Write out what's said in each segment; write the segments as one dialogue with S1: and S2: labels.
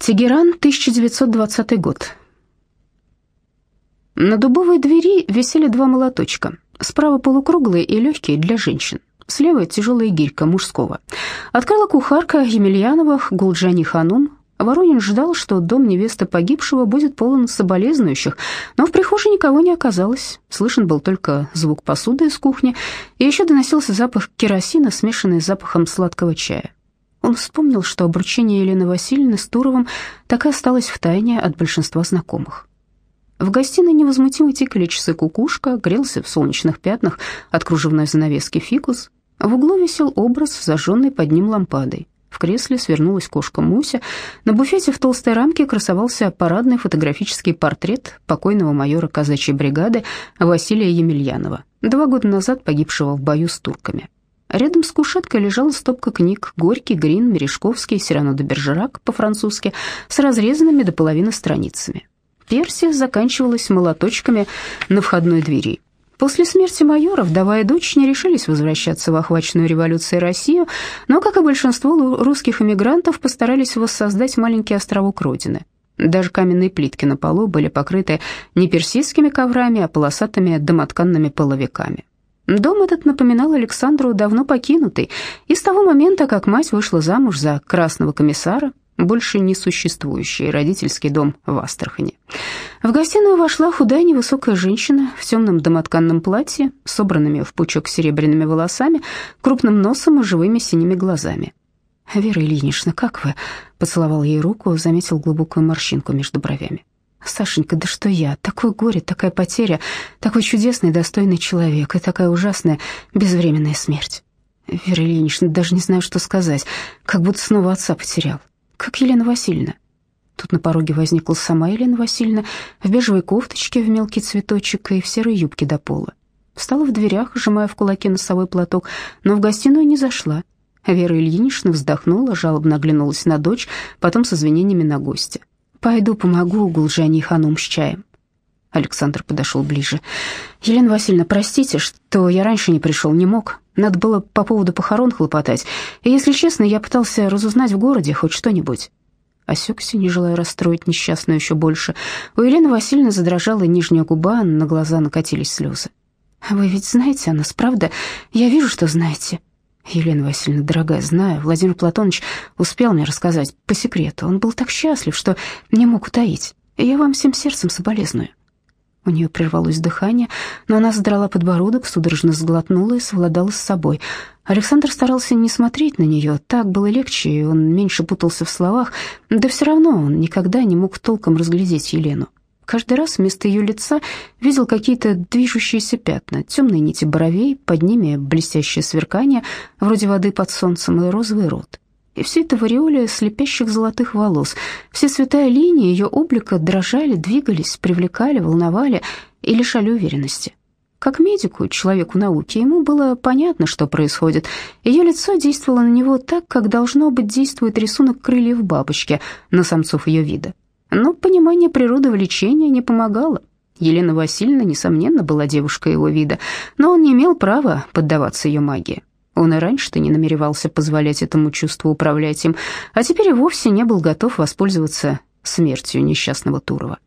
S1: Тегеран, 1920 год. На дубовой двери висели два молоточка. Справа полукруглые и легкие для женщин. Слева тяжелая гирька мужского. Открыла кухарка Емельяновых Гулджани Ханум. Воронин ждал, что дом невесты погибшего будет полон соболезнующих, но в прихожей никого не оказалось. Слышен был только звук посуды из кухни, и еще доносился запах керосина, смешанный с запахом сладкого чая. Он вспомнил, что обручение Елены Васильевны с Туровым так и осталось в тайне от большинства знакомых. В гостиной невозмутимо тикали часы кукушка, грелся в солнечных пятнах от кружевной занавески фикус. В углу висел образ, зажженный под ним лампадой. В кресле свернулась кошка Муся. На буфете в толстой рамке красовался парадный фотографический портрет покойного майора казачьей бригады Василия Емельянова, два года назад погибшего в бою с турками. Рядом с кушеткой лежала стопка книг Горький, Грин, Мережковский, Сирано де Бержерак по-французски с разрезанными до половины страницами. Персия заканчивалась молоточками на входной двери. После смерти майора вдова и дочь не решились возвращаться в охваченную революцией Россию, но, как и большинство русских эмигрантов, постарались воссоздать маленький островок Родины. Даже каменные плитки на полу были покрыты не персидскими коврами, а полосатыми домотканными половиками. Дом этот напоминал Александру давно покинутый, и с того момента, как мать вышла замуж за красного комиссара, больше не существующий родительский дом в Астрахани. В гостиную вошла худая невысокая женщина в темном домотканном платье, собранными в пучок серебряными волосами, крупным носом и живыми синими глазами. «Вера Ильинична, как вы?» — поцеловал ей руку, заметил глубокую морщинку между бровями. Сашенька, да что я? Такое горе, такая потеря, такой чудесный, достойный человек и такая ужасная, безвременная смерть. Вера Ильинична, даже не знаю, что сказать, как будто снова отца потерял. Как Елена Васильевна. Тут на пороге возникла сама Елена Васильевна в бежевой кофточке в мелкий цветочек и в серой юбке до пола. Встала в дверях, сжимая в кулаке носовой платок, но в гостиную не зашла. Вера Ильинична вздохнула, жалобно оглянулась на дочь, потом с извинениями на гостя. Пойду помогу Гулжане Ханум с чаем. Александр подошел ближе. «Елена Васильевна, простите, что я раньше не пришел, не мог. Надо было по поводу похорон хлопотать. И, если честно, я пытался разузнать в городе хоть что-нибудь». Осекся, не желая расстроить несчастную еще больше. У Елены Васильевны задрожала нижняя губа, на глаза накатились слезы. «Вы ведь знаете о нас, правда? Я вижу, что знаете. Елена Васильевна, дорогая, знаю, Владимир Платонович успел мне рассказать по секрету. Он был так счастлив, что не мог утаить. Я вам всем сердцем соболезную. У нее прервалось дыхание, но она задрала подбородок, судорожно сглотнула и совладала с собой. Александр старался не смотреть на нее, так было легче, и он меньше путался в словах, да все равно он никогда не мог толком разглядеть Елену. Каждый раз вместо ее лица видел какие-то движущиеся пятна, темные нити бровей, под ними блестящее сверкание, вроде воды под солнцем, и розовый рот. И все это в ореоле слепящих золотых волос. Все цвета линии ее облика дрожали, двигались, привлекали, волновали и лишали уверенности. Как медику, человеку науки, ему было понятно, что происходит. Ее лицо действовало на него так, как должно быть действует рисунок крыльев бабочки на самцов ее вида. Но понимание природы влечения не помогало. Елена Васильевна, несомненно, была девушкой его вида, но он не имел права поддаваться ее магии. Он и раньше-то не намеревался позволять этому чувству управлять им, а теперь и вовсе не был готов воспользоваться смертью несчастного Турова.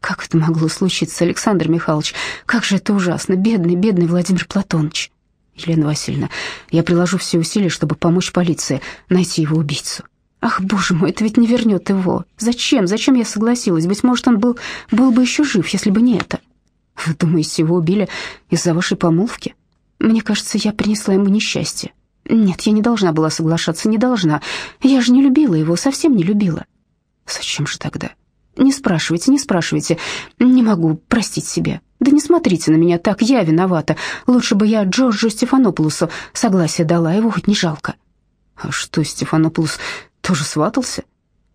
S1: Как это могло случиться, Александр Михайлович? Как же это ужасно, бедный, бедный Владимир Платонович. Елена Васильевна, я приложу все усилия, чтобы помочь полиции найти его убийцу. Ах, боже мой, это ведь не вернет его. Зачем? Зачем я согласилась? Быть может, он был, был бы еще жив, если бы не это. Вы думаете, его убили из-за вашей помолвки? Мне кажется, я принесла ему несчастье. Нет, я не должна была соглашаться, не должна. Я же не любила его, совсем не любила. Зачем же тогда? Не спрашивайте, не спрашивайте. Не могу простить себе. Да не смотрите на меня так, я виновата. Лучше бы я Джорджу Стефанопулосу согласие дала, его хоть не жалко. А что, Стефанопулос тоже сватался?»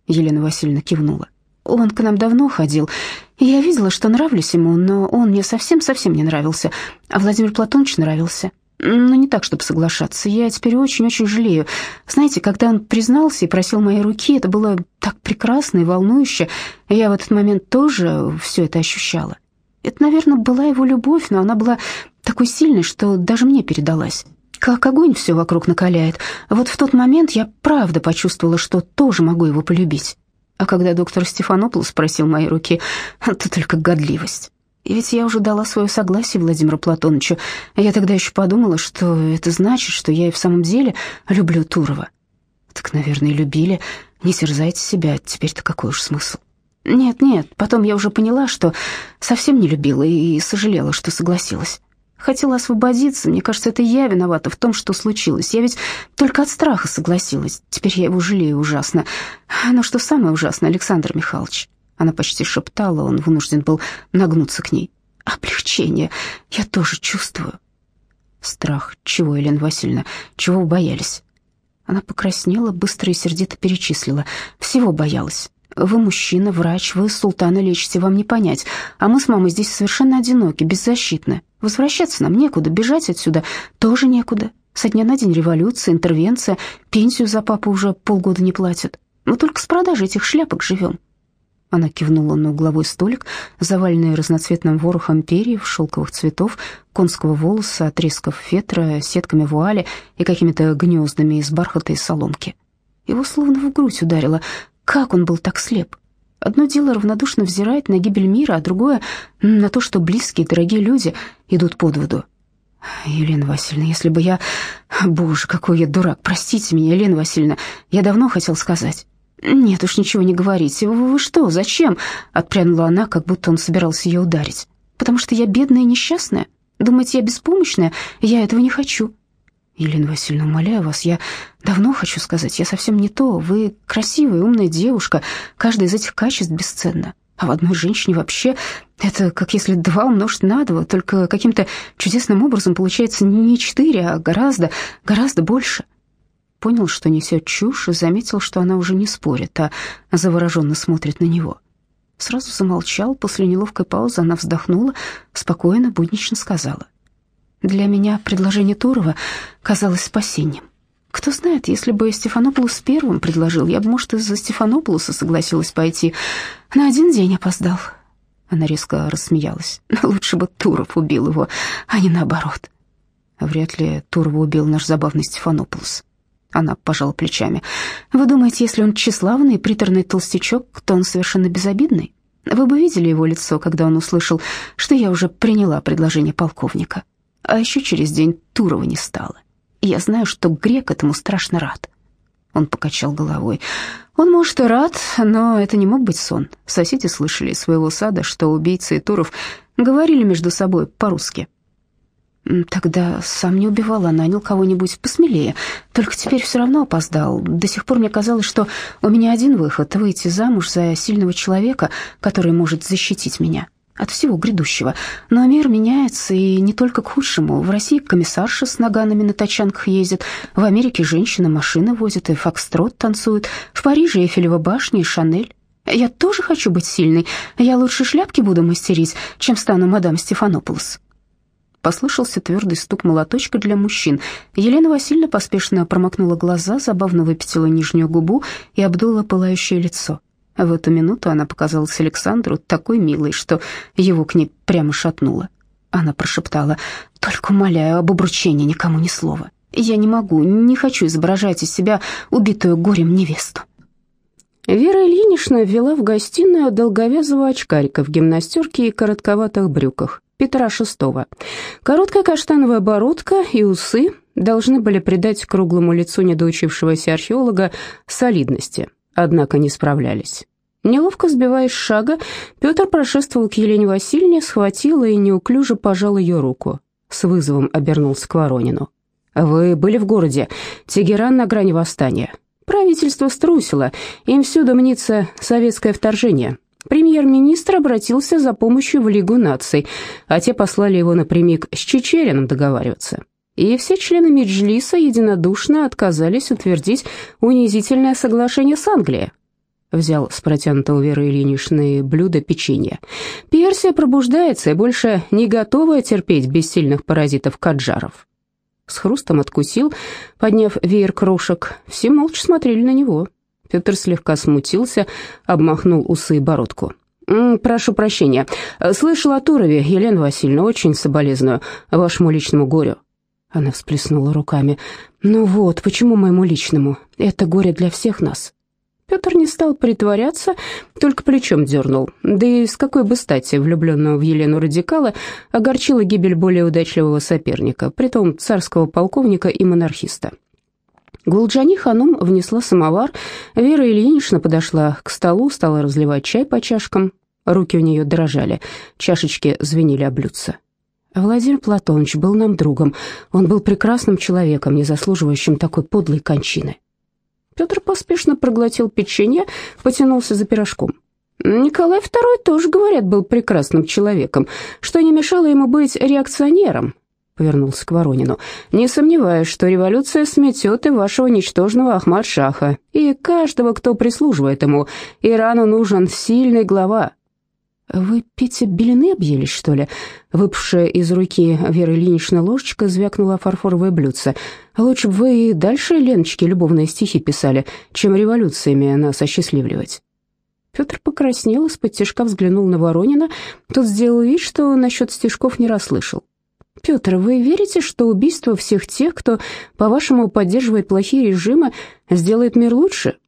S1: Елена Васильевна кивнула. «Он к нам давно ходил, я видела, что нравлюсь ему, но он мне совсем-совсем не нравился, а Владимир Платонович нравился. Но не так, чтобы соглашаться. Я теперь очень-очень жалею. Знаете, когда он признался и просил моей руки, это было так прекрасно и волнующе. Я в этот момент тоже все это ощущала. Это, наверное, была его любовь, но она была такой сильной, что даже мне передалась как огонь все вокруг накаляет. Вот в тот момент я правда почувствовала, что тоже могу его полюбить. А когда доктор Стефанополос спросил моей руки, то только годливость. И ведь я уже дала свое согласие Владимиру Платоновичу. Я тогда еще подумала, что это значит, что я и в самом деле люблю Турова. Так, наверное, любили. Не терзайте себя, теперь-то какой уж смысл. Нет, нет, потом я уже поняла, что совсем не любила и сожалела, что согласилась. Хотела освободиться, мне кажется, это я виновата в том, что случилось. Я ведь только от страха согласилась. Теперь я его жалею ужасно. Но что самое ужасное, Александр Михайлович, она почти шептала, он вынужден был нагнуться к ней. Облегчение я тоже чувствую. Страх. Чего, Елена Васильевна? Чего вы боялись? Она покраснела, быстро и сердито перечислила. Всего боялась. Вы мужчина, врач, вы султана лечите, вам не понять. А мы с мамой здесь совершенно одиноки, беззащитны. Возвращаться нам некуда, бежать отсюда тоже некуда. Со дня на день революция, интервенция, пенсию за папу уже полгода не платят. Мы только с продажи этих шляпок живем. Она кивнула на угловой столик, заваленный разноцветным ворохом перьев, шелковых цветов, конского волоса, отрезков фетра, сетками вуали и какими-то гнездами из бархата и соломки. Его словно в грудь ударило. Как он был так слеп? Одно дело равнодушно взирать на гибель мира, а другое — на то, что близкие, дорогие люди идут под воду. Елена Васильевна, если бы я... Боже, какой я дурак, простите меня, Елена Васильевна, я давно хотел сказать. «Нет уж, ничего не говорите. Вы, вы что, зачем?» — отпрянула она, как будто он собирался ее ударить. «Потому что я бедная и несчастная? Думаете, я беспомощная? Я этого не хочу». «Елена Васильевна, умоляю вас, я давно хочу сказать, я совсем не то. Вы красивая, умная девушка, каждая из этих качеств бесценна. А в одной женщине вообще это как если два умножить на два, только каким-то чудесным образом получается не четыре, а гораздо, гораздо больше понял, что несет чушь, и заметил, что она уже не спорит, а завороженно смотрит на него. Сразу замолчал, после неловкой паузы она вздохнула, спокойно, буднично сказала. «Для меня предложение Турова казалось спасением. Кто знает, если бы Стефанополус первым предложил, я бы, может, из-за Стефанополуса согласилась пойти. На один день опоздал». Она резко рассмеялась. «Лучше бы Туров убил его, а не наоборот». Вряд ли Турова убил наш забавный Стефанополус. Она пожала плечами. «Вы думаете, если он тщеславный, приторный толстячок, то он совершенно безобидный? Вы бы видели его лицо, когда он услышал, что я уже приняла предложение полковника. А еще через день Турова не стало. Я знаю, что грек этому страшно рад». Он покачал головой. «Он, может, и рад, но это не мог быть сон. Соседи слышали из своего сада, что убийцы и Туров говорили между собой по-русски. Тогда сам не убивал, а нанял кого-нибудь посмелее. Только теперь все равно опоздал. До сих пор мне казалось, что у меня один выход — выйти замуж за сильного человека, который может защитить меня от всего грядущего. Но мир меняется, и не только к худшему. В России комиссарша с наганами на тачанках ездит, в Америке женщина машины возит и фокстрот танцует, в Париже Эйфелева башня и Шанель. Я тоже хочу быть сильной. Я лучше шляпки буду мастерить, чем стану мадам Стефанополос. Послышался твердый стук молоточка для мужчин. Елена Васильевна поспешно промокнула глаза, забавно выпятила нижнюю губу и обдула пылающее лицо. В эту минуту она показалась Александру такой милой, что его к ней прямо шатнуло. Она прошептала, «Только умоляю об обручении никому ни слова. Я не могу, не хочу изображать из себя убитую горем невесту».
S2: Вера Ильинична ввела в гостиную долговязого очкарика в гимнастерке и коротковатых брюках. Петра VI. Короткая каштановая бородка и усы должны были придать круглому лицу недоучившегося археолога солидности, однако не справлялись. Неловко сбиваясь с шага, Петр прошествовал к Елене Васильевне, схватил и неуклюже пожал ее руку. С вызовом обернулся к Воронину. «Вы были в городе. Тегеран на грани восстания. Правительство струсило, им всюду мнится советское вторжение. Премьер-министр обратился за помощью в Лигу наций, а те послали его напрямик с Чечерином договариваться. И все члены Меджлиса единодушно отказались утвердить унизительное соглашение с Англией. Взял с протянутого Веры Ильиничны блюдо печенье. Персия пробуждается и больше не готова терпеть бессильных паразитов-каджаров. С хрустом откусил, подняв веер крошек. Все молча смотрели на него. Петр слегка смутился, обмахнул усы и бородку. «Прошу прощения. Слышал о Турове, Елена Васильевна, очень соболезную вашему личному горю». Она всплеснула руками. «Ну вот, почему моему личному? Это горе для всех нас». Петр не стал притворяться, только плечом дернул. Да и с какой бы стати влюбленного в Елену радикала огорчила гибель более удачливого соперника, притом царского полковника и монархиста. Гулджани Ханум внесла самовар, Вера Ильинична подошла к столу, стала разливать чай по чашкам. Руки у нее дрожали, чашечки звенели о блюдце. Владимир Платонович был нам другом. Он был прекрасным человеком, не заслуживающим такой подлой кончины. Петр поспешно проглотил печенье, потянулся за пирожком. Николай II тоже, говорят, был прекрасным человеком, что не мешало ему быть реакционером, повернулся к Воронину. «Не сомневаюсь, что революция сметет и вашего ничтожного Ахмад-Шаха, и каждого, кто прислуживает ему. Ирану нужен сильный глава, «Вы, Петя, белины объелись, что ли?» Выпавшая из руки Веры Ильиничны ложечка звякнула фарфоровое блюдце. «Лучше бы вы и дальше, Леночке, любовные стихи писали, чем революциями нас осчастливливать». Петр покраснел, из-под тяжка взглянул на Воронина. Тот сделал вид, что насчет стишков не расслышал. «Петр, вы верите, что убийство всех тех, кто, по-вашему, поддерживает плохие режимы, сделает мир лучше?»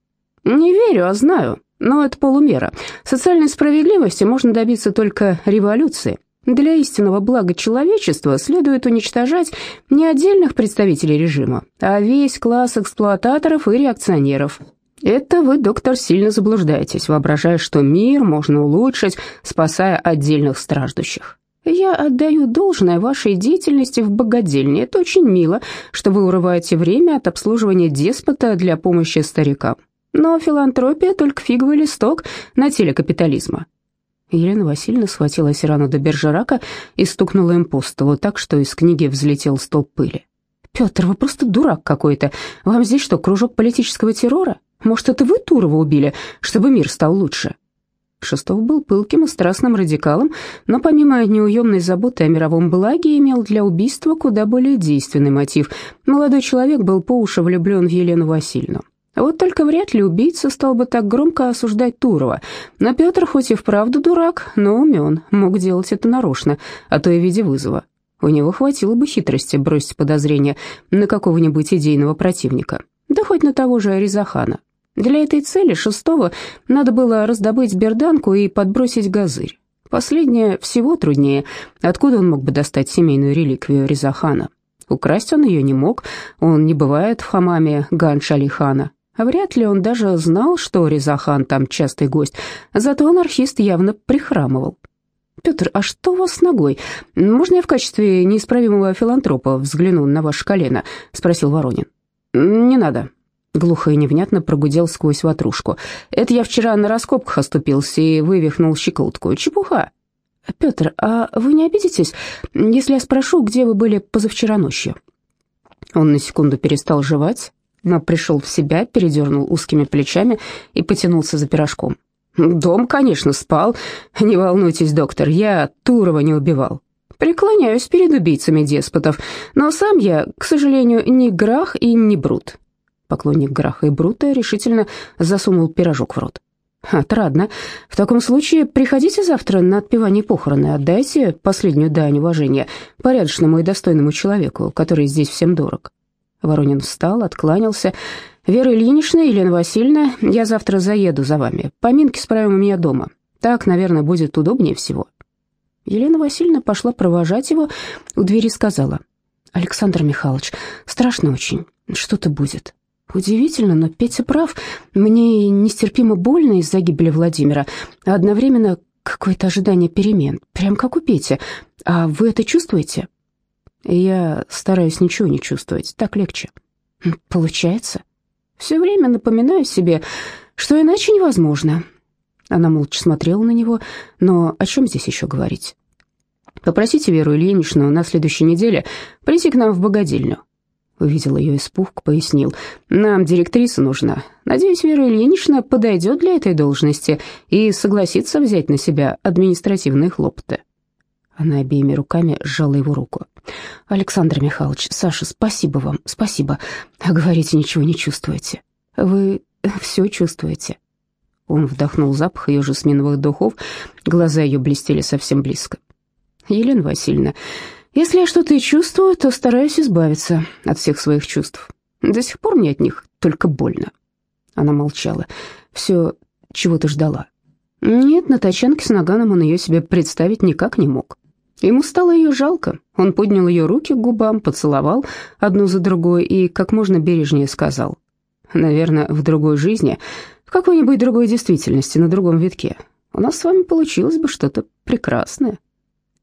S2: «Не верю, а знаю», но это полумера. Социальной справедливости можно добиться только революции. Для истинного блага человечества следует уничтожать не отдельных представителей режима, а весь класс эксплуататоров и реакционеров. Это вы, доктор, сильно заблуждаетесь, воображая, что мир можно улучшить, спасая отдельных страждущих. Я отдаю должное вашей деятельности в богадельне. Это очень мило, что вы урываете время от обслуживания деспота для помощи старикам. Но филантропия только фиговый листок на теле капитализма. Елена Васильевна схватила Сирану до Бержерака и стукнула им по столу так, что из книги взлетел столб пыли. «Петр, вы просто дурак какой-то. Вам здесь что, кружок политического террора? Может, это вы Турова убили, чтобы мир стал лучше?» Шестов был пылким и страстным радикалом, но помимо неуемной заботы о мировом благе имел для убийства куда более действенный мотив. Молодой человек был по уши влюблен в Елену Васильевну. Вот только вряд ли убийца стал бы так громко осуждать Турова. Но Петр хоть и вправду дурак, но умен, мог делать это нарочно, а то и в виде вызова. У него хватило бы хитрости бросить подозрение на какого-нибудь идейного противника, да хоть на того же Аризахана. Для этой цели шестого надо было раздобыть берданку и подбросить газырь. Последнее всего труднее. Откуда он мог бы достать семейную реликвию Ризахана? Украсть он ее не мог, он не бывает в хамаме Ган-Шалихана, а вряд ли он даже знал, что Резахан там частый гость, зато анархист явно прихрамывал. «Петр, а что у вас с ногой? Можно я в качестве неисправимого филантропа взгляну на ваше колено?» — спросил Воронин. «Не надо», — глухо и невнятно прогудел сквозь ватрушку. «Это я вчера на раскопках оступился и вывихнул щеколотку. Чепуха». «Петр, а вы не обидитесь, если я спрошу, где вы были позавчера ночью?» Он на секунду перестал жевать, но пришел в себя, передернул узкими плечами и потянулся за пирожком. «Дом, конечно, спал. Не волнуйтесь, доктор, я Турова не убивал. Преклоняюсь перед убийцами деспотов, но сам я, к сожалению, не Грах и не Брут». Поклонник Граха и Брута решительно засунул пирожок в рот. «Отрадно. В таком случае приходите завтра на отпевание похороны, отдайте последнюю дань уважения порядочному и достойному человеку, который здесь всем дорог. Воронин встал, откланялся. «Вера Ильинична, Елена Васильевна, я завтра заеду за вами. Поминки справим у меня дома. Так, наверное, будет удобнее всего». Елена Васильевна пошла провожать его, у двери сказала. «Александр Михайлович, страшно очень. Что-то будет». Удивительно, но Петя прав. Мне нестерпимо больно из-за гибели Владимира, одновременно какое-то ожидание перемен, прям как у Пети. А вы это чувствуете?» Я стараюсь ничего не чувствовать, так легче. Получается. Все время напоминаю себе, что иначе невозможно. Она молча смотрела на него, но о чем здесь еще говорить? Попросите Веру Ильиничну на следующей неделе прийти к нам в богадельню. Увидел ее испуг, пояснил. «Нам директриса нужна. Надеюсь, Вера Ильинична подойдет для этой должности и согласится взять на себя административные хлопоты». Она обеими руками сжала его руку. «Александр Михайлович, Саша, спасибо вам, спасибо. А говорите, ничего не чувствуете. Вы все чувствуете». Он вдохнул запах ее жасминовых духов, глаза ее блестели совсем близко. «Елена Васильевна, если я что-то и чувствую, то стараюсь избавиться от всех своих чувств. До сих пор мне от них только больно». Она молчала. «Все, чего ты ждала?»
S1: Нет, на тачанке с наганом он ее себе представить никак не мог. Ему стало ее жалко. Он поднял ее руки к губам, поцеловал одну за другой и как можно бережнее сказал. «Наверное, в другой жизни, в какой-нибудь другой действительности, на другом витке, у нас с вами получилось бы что-то прекрасное».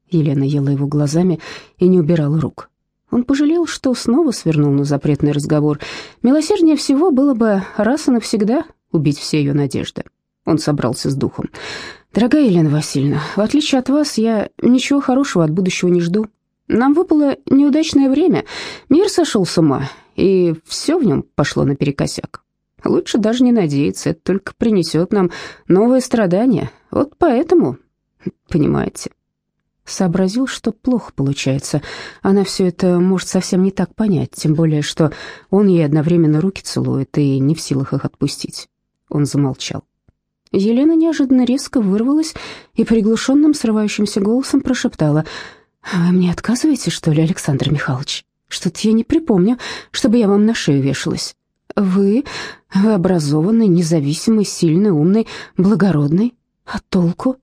S2: Елена ела его глазами и не убирала рук. Он пожалел, что снова свернул на запретный разговор. Милосерднее всего было бы раз и навсегда убить все ее надежды. Он собрался с духом. «Дорогая Елена Васильевна, в отличие от вас, я ничего хорошего от будущего не жду. Нам выпало неудачное время, мир сошел с ума, и все в нем пошло наперекосяк. Лучше даже не надеяться, это только принесет нам новые страдания. Вот поэтому, понимаете...» Сообразил, что плохо получается. Она все это может совсем не так понять, тем более, что он ей одновременно руки целует и не в силах их отпустить. Он замолчал. Елена неожиданно резко вырвалась и приглушенным, срывающимся голосом прошептала. «Вы мне отказываете, что ли, Александр Михайлович? Что-то я не припомню, чтобы я вам на шею вешалась. Вы, вы образованный, независимый, сильный, умный, благородный. А толку?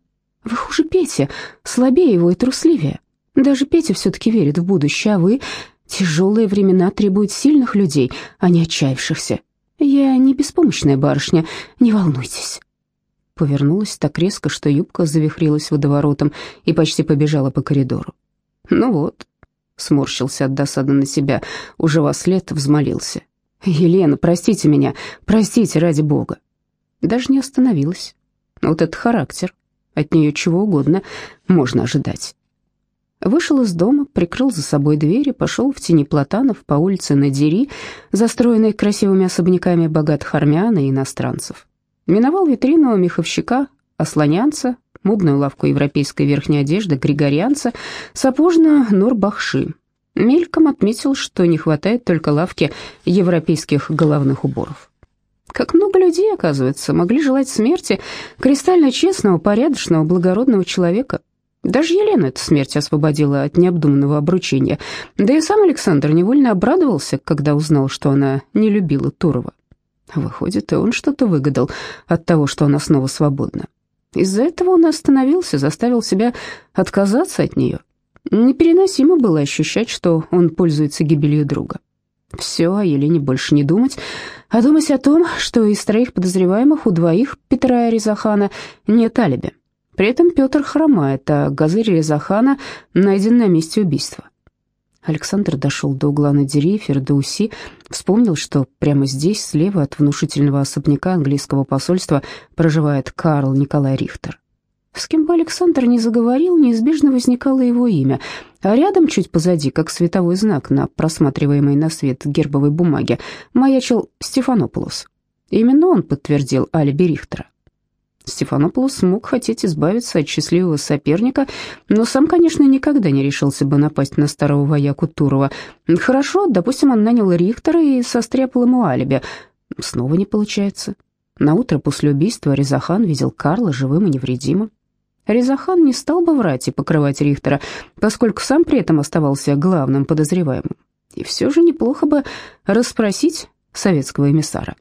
S2: Вы хуже Пети, слабее его и трусливее. Даже Петя все-таки верит в будущее, а вы... Тяжелые времена требуют сильных людей, а не отчаявшихся. Я не беспомощная барышня, не волнуйтесь» повернулась так резко, что юбка завихрилась водоворотом и почти побежала по коридору. «Ну вот», — сморщился от досады на себя, уже во след взмолился. «Елена, простите меня, простите, ради бога». Даже не остановилась. Вот этот характер, от нее чего угодно можно ожидать. Вышел из дома, прикрыл за собой дверь и пошел в тени платанов по улице Надири, застроенной красивыми особняками богатых армян и иностранцев. Миновал витрину меховщика, ослонянца, модную лавку европейской верхней одежды, григорианца, сапожную Нурбахши. Мельком отметил, что не хватает только лавки европейских головных уборов. Как много людей, оказывается, могли желать смерти кристально честного, порядочного, благородного человека. Даже Елена эта смерть освободила от необдуманного обручения. Да и сам Александр невольно обрадовался, когда узнал, что она не любила Турова. Выходит, и он что-то выгадал от того, что она снова свободна. Из-за этого он остановился, заставил себя отказаться от нее. Непереносимо было ощущать, что он пользуется гибелью друга. Все, о Елене больше не думать, а думать о том, что из троих подозреваемых у двоих, Петра и Резахана, нет алиби. При этом Петр хромает, а Газырь Резахана найден на месте убийства. Александр дошел до угла на Надири, Фердауси, вспомнил, что прямо здесь, слева от внушительного особняка английского посольства, проживает Карл Николай Рихтер. С кем бы Александр ни заговорил, неизбежно возникало его имя, а рядом, чуть позади, как световой знак на просматриваемой на свет гербовой бумаге, маячил Стефанополос. Именно он подтвердил алиби Рихтера. Стефанополос смог хотеть избавиться от счастливого соперника, но сам, конечно, никогда не решился бы напасть на старого вояку Турова. Хорошо, допустим, он нанял Рихтера и состряпал ему алиби. Снова не получается. На утро после убийства Резахан видел Карла живым и невредимым. Резахан не стал бы врать и покрывать Рихтера, поскольку сам при этом оставался главным подозреваемым. И все же неплохо бы расспросить советского эмиссара.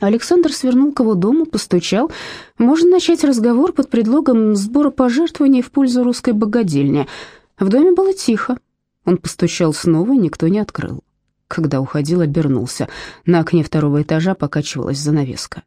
S2: Александр свернул к его дому, постучал. Можно начать разговор под предлогом сбора пожертвований в пользу русской богадельни. В доме было тихо. Он постучал снова, никто не открыл. Когда уходил, обернулся. На окне второго этажа покачивалась занавеска.